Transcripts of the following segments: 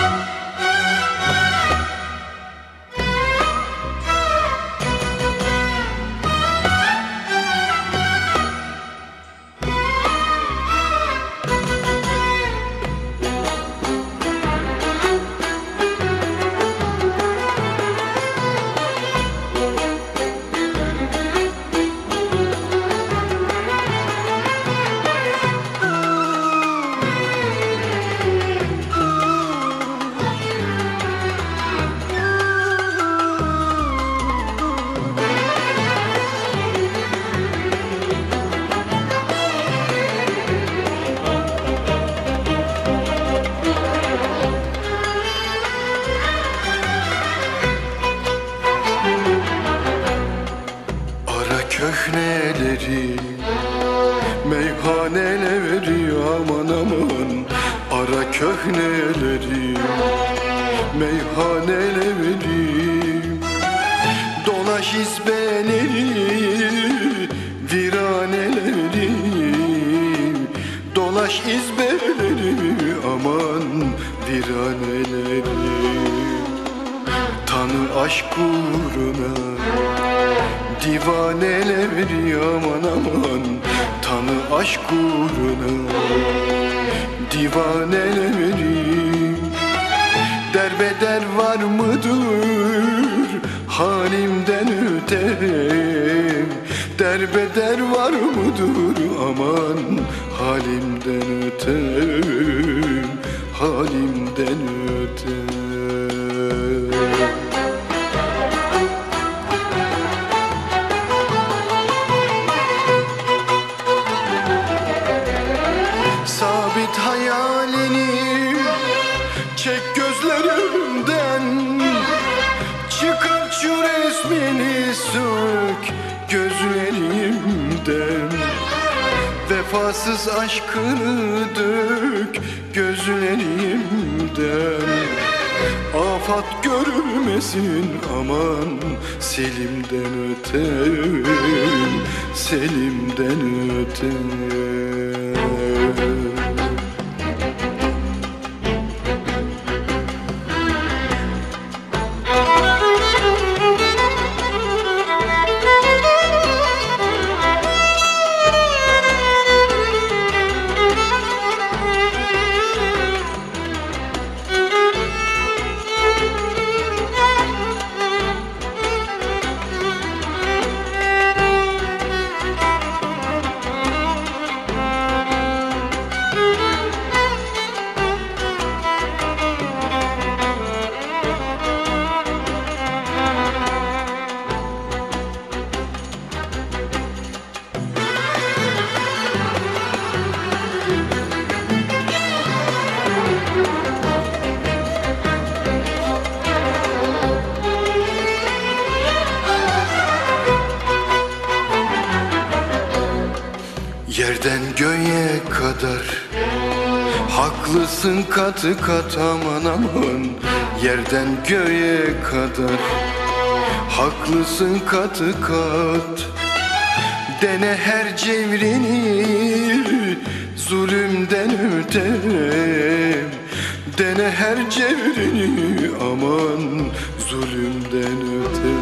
Ara aman aman Ara köhneleri Meyhaneleri Dolaş izbeleri Viraneleri Dolaş izbeleri aman viraneleri Tanı aşk uğruna Divaneleri aman aman Tanı aşk uğruna. Divaneleri Derbeder var mıdır? Halimden öte Derbeder var mıdır? Aman Halimden öte Halimden öte resmini sök gözlerimden. Vefasız aşkını dök gözlerimden. Afat görülmesin aman Selim'den öte Selim'den öte Yerden göğe kadar. Haklısın katı kat aman aman. Yerden göğe kadar. Haklısın katı kat. Dene her cevrini Zulümden öte Dene her cevrini aman Zulümden öte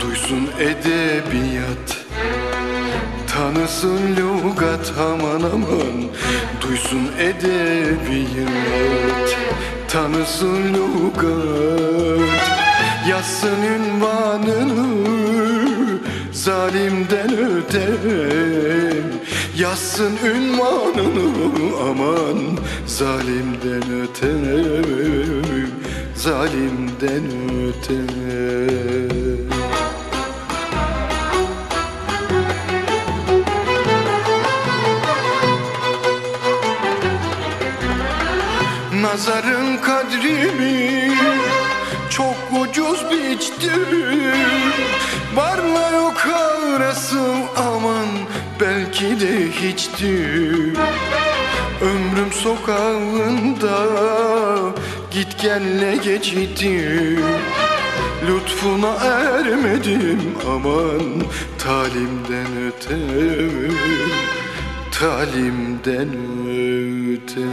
Duysun edebiyat Tanısın lügat aman aman. Duysun edebiyat Tanısın lügat Yazsın ünvanını Zalimden ötem. Yazsın ünvanını aman Zalimden ötem. Zalimden ötem Nazarın kadrimi çok ucuz biçtim Varla yok arası aman belki de hiçtir. Ömrüm sokağında git gelle geçti Lütfuna ermedim aman talimden öte talimden öte.